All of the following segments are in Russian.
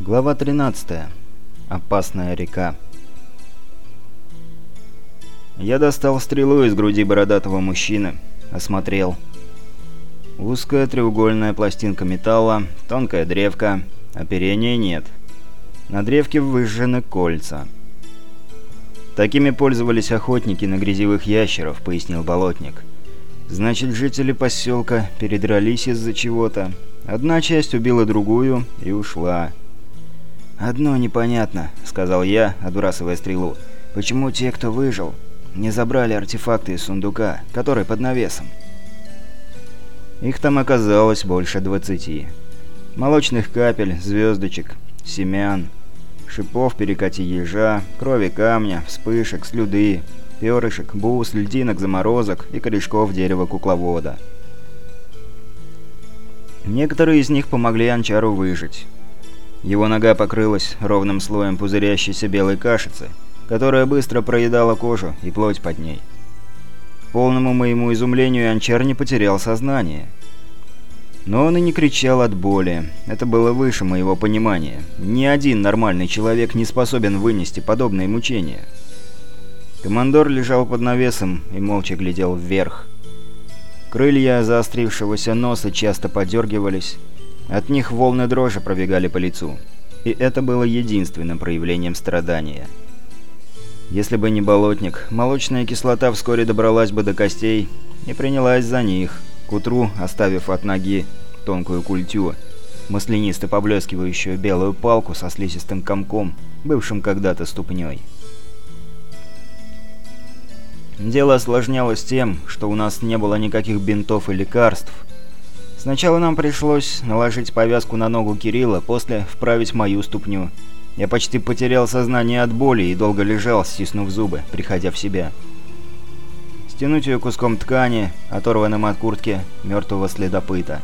Глава 13. Опасная река. Я достал стрелу из груди бородатого мужчины, осмотрел. Узкая треугольная пластинка металла, тонкая древка, оперения нет. На древке выжжены кольца. «Такими пользовались охотники на грязевых ящеров», — пояснил болотник. «Значит, жители поселка передрались из-за чего-то. Одна часть убила другую и ушла». «Одно непонятно», — сказал я, отбрасывая стрелу. «Почему те, кто выжил, не забрали артефакты из сундука, который под навесом?» Их там оказалось больше двадцати. Молочных капель, звездочек, семян, шипов перекати ежа, крови камня, вспышек, слюды, перышек, бус, льдинок, заморозок и корешков дерева кукловода. Некоторые из них помогли Анчару выжить. Его нога покрылась ровным слоем пузырящейся белой кашицы, которая быстро проедала кожу и плоть под ней. Полному моему изумлению Анчар не потерял сознание. Но он и не кричал от боли. Это было выше моего понимания. Ни один нормальный человек не способен вынести подобные мучения. Командор лежал под навесом и молча глядел вверх. Крылья заострившегося носа часто подергивались, от них волны дрожи пробегали по лицу. И это было единственным проявлением страдания. Если бы не болотник, молочная кислота вскоре добралась бы до костей и принялась за них, к утру оставив от ноги тонкую культю, маслянисто поблескивающую белую палку со слизистым комком, бывшим когда-то ступней. Дело осложнялось тем, что у нас не было никаких бинтов и лекарств, Сначала нам пришлось наложить повязку на ногу Кирилла, после вправить мою ступню. Я почти потерял сознание от боли и долго лежал, стиснув зубы, приходя в себя. Стянуть ее куском ткани, оторванным от куртки мертвого следопыта.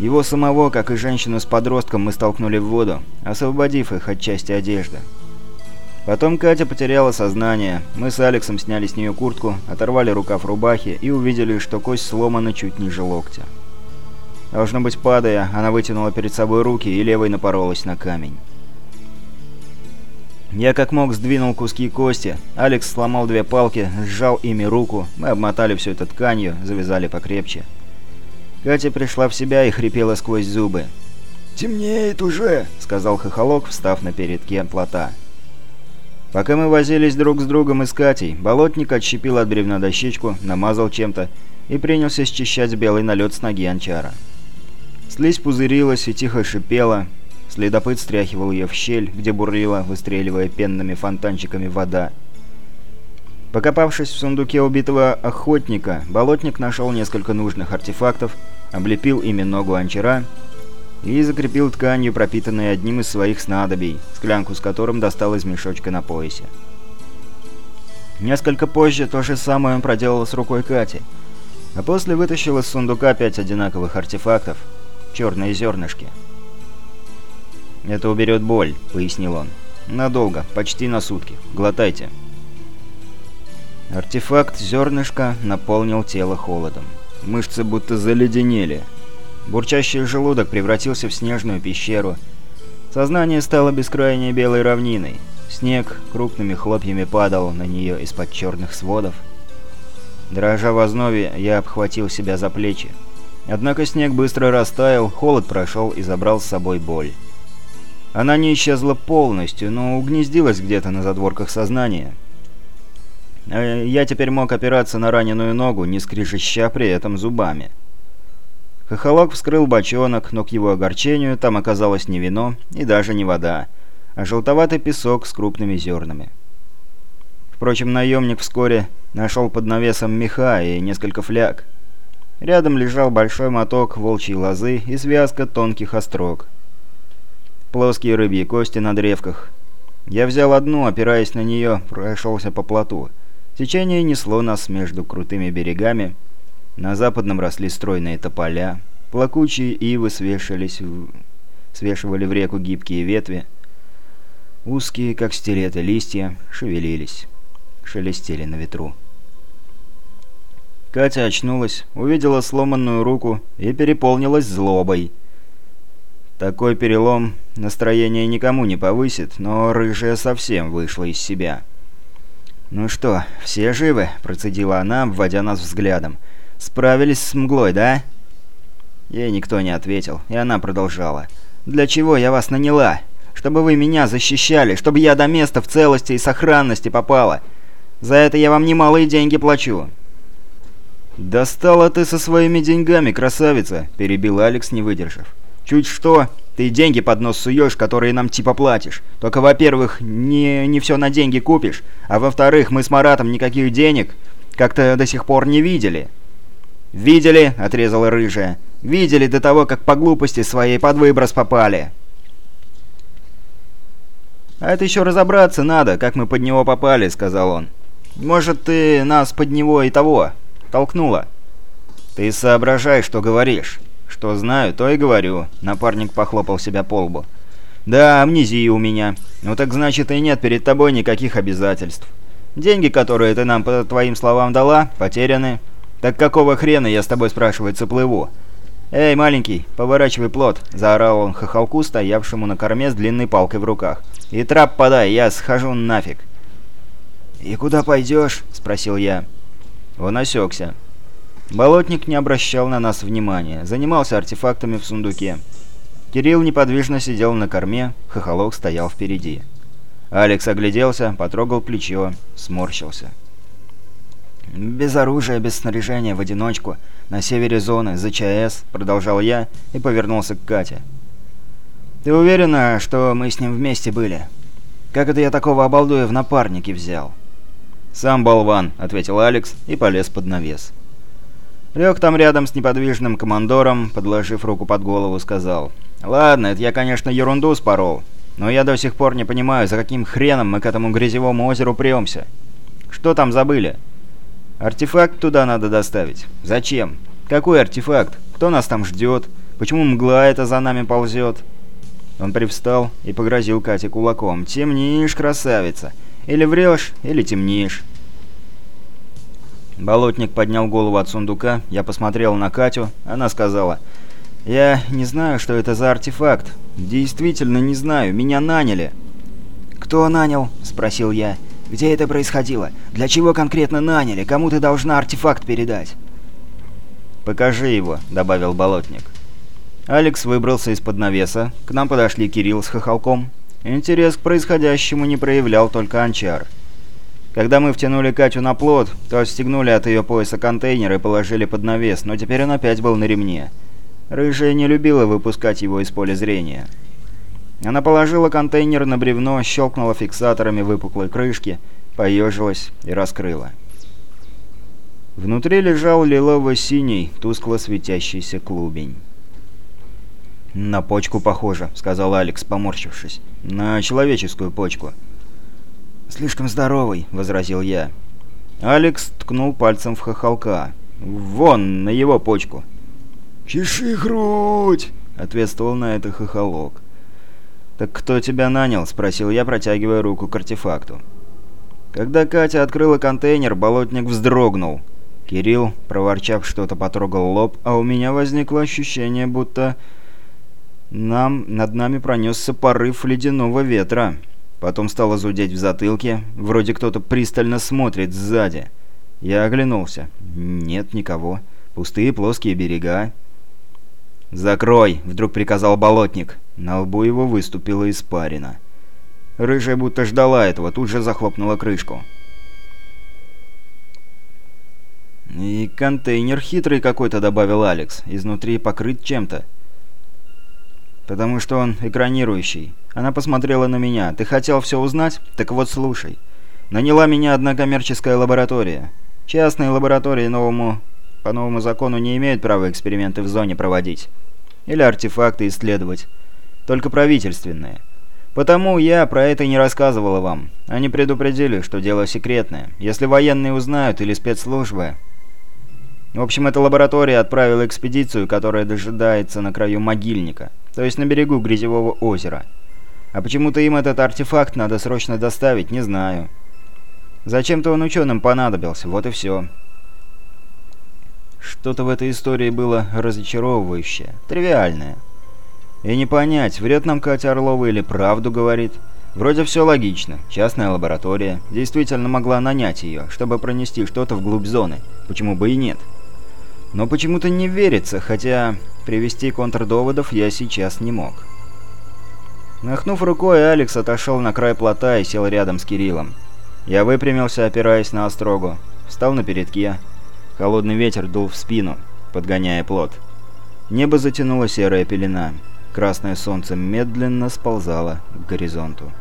Его самого, как и женщину с подростком, мы столкнули в воду, освободив их от части одежды. Потом Катя потеряла сознание. Мы с Алексом сняли с нее куртку, оторвали рукав рубахи и увидели, что кость сломана чуть ниже локтя. Должно быть, падая, она вытянула перед собой руки и левой напоролась на камень. Я как мог сдвинул куски кости, Алекс сломал две палки, сжал ими руку, мы обмотали все это тканью, завязали покрепче. Катя пришла в себя и хрипела сквозь зубы. «Темнеет уже», — сказал Хохолок, встав на передке плота. Пока мы возились друг с другом и с Катей, болотник отщепил от бревна дощечку, намазал чем-то и принялся счищать белый налет с ноги Анчара. Слизь пузырилась и тихо шипела. Следопыт стряхивал ее в щель, где бурлила, выстреливая пенными фонтанчиками вода. Покопавшись в сундуке убитого охотника, болотник нашел несколько нужных артефактов, облепил ими ногу анчара и закрепил тканью, пропитанной одним из своих снадобий, склянку с которым достал из мешочка на поясе. Несколько позже то же самое он проделал с рукой Кати, а после вытащил из сундука пять одинаковых артефактов – черные зернышки. «Это уберет боль», — пояснил он. «Надолго, почти на сутки. Глотайте». Артефакт зернышка наполнил тело холодом. Мышцы будто заледенели. Бурчащий желудок превратился в снежную пещеру. Сознание стало бескрайней белой равниной. Снег крупными хлопьями падал на нее из-под черных сводов. Дрожа в основе, я обхватил себя за плечи. Однако снег быстро растаял, холод прошел и забрал с собой боль. Она не исчезла полностью, но угнездилась где-то на задворках сознания. Э, я теперь мог опираться на раненую ногу, не скрежеща при этом зубами. Хохолок вскрыл бочонок, но к его огорчению там оказалось не вино и даже не вода, а желтоватый песок с крупными зернами. Впрочем, наемник вскоре нашел под навесом меха и несколько фляг. Рядом лежал большой моток волчьей лозы и связка тонких острог. Плоские рыбьи кости на древках. Я взял одну, опираясь на нее, прошелся по плоту. Течение несло нас между крутыми берегами. На западном росли стройные тополя. Плакучие ивы свешивались в... свешивали в реку гибкие ветви. Узкие, как стилеты, листья шевелились, шелестели на ветру. Катя очнулась, увидела сломанную руку и переполнилась злобой. Такой перелом настроение никому не повысит, но рыжая совсем вышла из себя. «Ну что, все живы?» – процедила она, обводя нас взглядом. «Справились с мглой, да?» Ей никто не ответил, и она продолжала. «Для чего я вас наняла? Чтобы вы меня защищали, чтобы я до места в целости и сохранности попала. За это я вам немалые деньги плачу». «Достала ты со своими деньгами, красавица!» – перебил Алекс, не выдержав. «Чуть что, ты деньги под нос суешь, которые нам типа платишь. Только, во-первых, не, не все на деньги купишь, а во-вторых, мы с Маратом никаких денег как-то до сих пор не видели». «Видели?» – отрезала рыжая. «Видели до того, как по глупости своей под выброс попали». «А это еще разобраться надо, как мы под него попали», — сказал он. «Может, ты нас под него и того толкнула?» «Ты соображай, что говоришь». «Что знаю, то и говорю», — напарник похлопал себя по лбу. «Да, амнезия у меня. Ну так значит и нет перед тобой никаких обязательств. Деньги, которые ты нам, по твоим словам, дала, потеряны. Так какого хрена я с тобой, спрашивается, плыву?» «Эй, маленький, поворачивай плот!» – заорал он хохолку, стоявшему на корме с длинной палкой в руках. «И трап подай, я схожу нафиг!» «И куда пойдешь?» – спросил я. Он осекся. Болотник не обращал на нас внимания, занимался артефактами в сундуке. Кирилл неподвижно сидел на корме, хохолок стоял впереди. Алекс огляделся, потрогал плечо, сморщился. «Без оружия, без снаряжения, в одиночку, на севере зоны, за ЧАЭС», — продолжал я и повернулся к Кате. «Ты уверена, что мы с ним вместе были? Как это я такого обалдуя в напарники взял?» «Сам болван», — ответил Алекс и полез под навес. Лег там рядом с неподвижным командором, подложив руку под голову, сказал. «Ладно, это я, конечно, ерунду спорол, но я до сих пор не понимаю, за каким хреном мы к этому грязевому озеру премся. Что там забыли?» «Артефакт туда надо доставить. Зачем? Какой артефакт? Кто нас там ждет? Почему мгла это за нами ползет?» Он привстал и погрозил Кате кулаком. «Темнишь, красавица! Или врешь, или темнишь!» Болотник поднял голову от сундука, я посмотрел на Катю, она сказала... «Я не знаю, что это за артефакт. Действительно не знаю, меня наняли». «Кто нанял?» – спросил я. Где это происходило? Для чего конкретно наняли? Кому ты должна артефакт передать?» «Покажи его», — добавил Болотник. Алекс выбрался из-под навеса, к нам подошли Кирилл с Хохолком. Интерес к происходящему не проявлял только Анчар. Когда мы втянули Катю на плот, то отстегнули от ее пояса контейнер и положили под навес, но теперь он опять был на ремне. Рыжая не любила выпускать его из поля зрения. Она положила контейнер на бревно, щелкнула фиксаторами выпуклой крышки, поежилась и раскрыла. Внутри лежал лилово-синий, тускло светящийся клубень. «На почку похоже», — сказал Алекс, поморщившись. «На человеческую почку». «Слишком здоровый», — возразил я. Алекс ткнул пальцем в хохолка. «Вон, на его почку». «Чеши грудь!» — ответствовал на это хохолок. «Так кто тебя нанял?» – спросил я, протягивая руку к артефакту. Когда Катя открыла контейнер, болотник вздрогнул. Кирилл, проворчав что-то, потрогал лоб, а у меня возникло ощущение, будто нам над нами пронесся порыв ледяного ветра. Потом стало зудеть в затылке, вроде кто-то пристально смотрит сзади. Я оглянулся. Нет никого. Пустые плоские берега. «Закрой!» — вдруг приказал болотник. На лбу его выступила испарина. Рыжая будто ждала этого, тут же захлопнула крышку. «И контейнер хитрый какой-то», — добавил Алекс. «Изнутри покрыт чем-то». «Потому что он экранирующий». Она посмотрела на меня. «Ты хотел все узнать? Так вот слушай. Наняла меня одна коммерческая лаборатория. Частные лаборатории новому, по новому закону не имеют права эксперименты в зоне проводить. Или артефакты исследовать только правительственные. Потому я про это не рассказывала вам. Они предупредили, что дело секретное. Если военные узнают или спецслужбы... В общем, эта лаборатория отправила экспедицию, которая дожидается на краю могильника, то есть на берегу Грязевого озера. А почему-то им этот артефакт надо срочно доставить, не знаю. Зачем-то он ученым понадобился, вот и все. Что-то в этой истории было разочаровывающее, тривиальное. И не понять, врет нам Катя Орлова или правду говорит. Вроде все логично. Частная лаборатория. Действительно могла нанять ее, чтобы пронести что-то вглубь зоны. Почему бы и нет? Но почему-то не верится, хотя привести контрдоводов я сейчас не мог. Махнув рукой, Алекс отошел на край плота и сел рядом с Кириллом. Я выпрямился, опираясь на острогу. Встал на передке. Холодный ветер дул в спину, подгоняя плот. Небо затянуло серая пелена. Красное солнце медленно сползало к горизонту.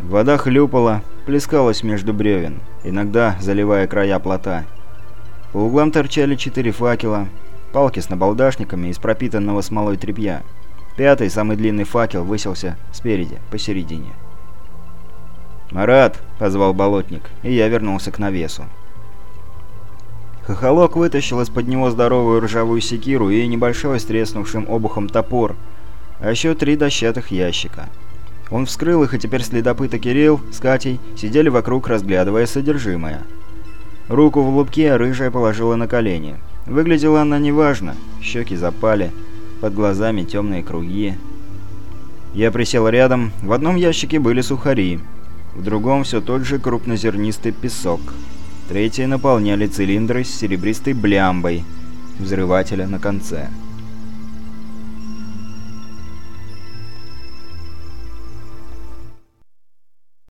Вода хлюпала, плескалась между бревен, иногда заливая края плота. По углам торчали четыре факела, палки с набалдашниками из пропитанного смолой тряпья. Пятый, самый длинный факел, высился спереди, посередине. «Марат!» — позвал болотник, и я вернулся к навесу. Хохолок вытащил из-под него здоровую ржавую секиру и небольшой с треснувшим обухом топор, а еще три дощатых ящика. Он вскрыл их, и теперь следопыта Кирилл с Катей сидели вокруг, разглядывая содержимое. Руку в лупке рыжая положила на колени. Выглядела она неважно, щеки запали, под глазами темные круги. Я присел рядом, в одном ящике были сухари, в другом все тот же крупнозернистый песок. Третьи наполняли цилиндры с серебристой блямбой взрывателя на конце.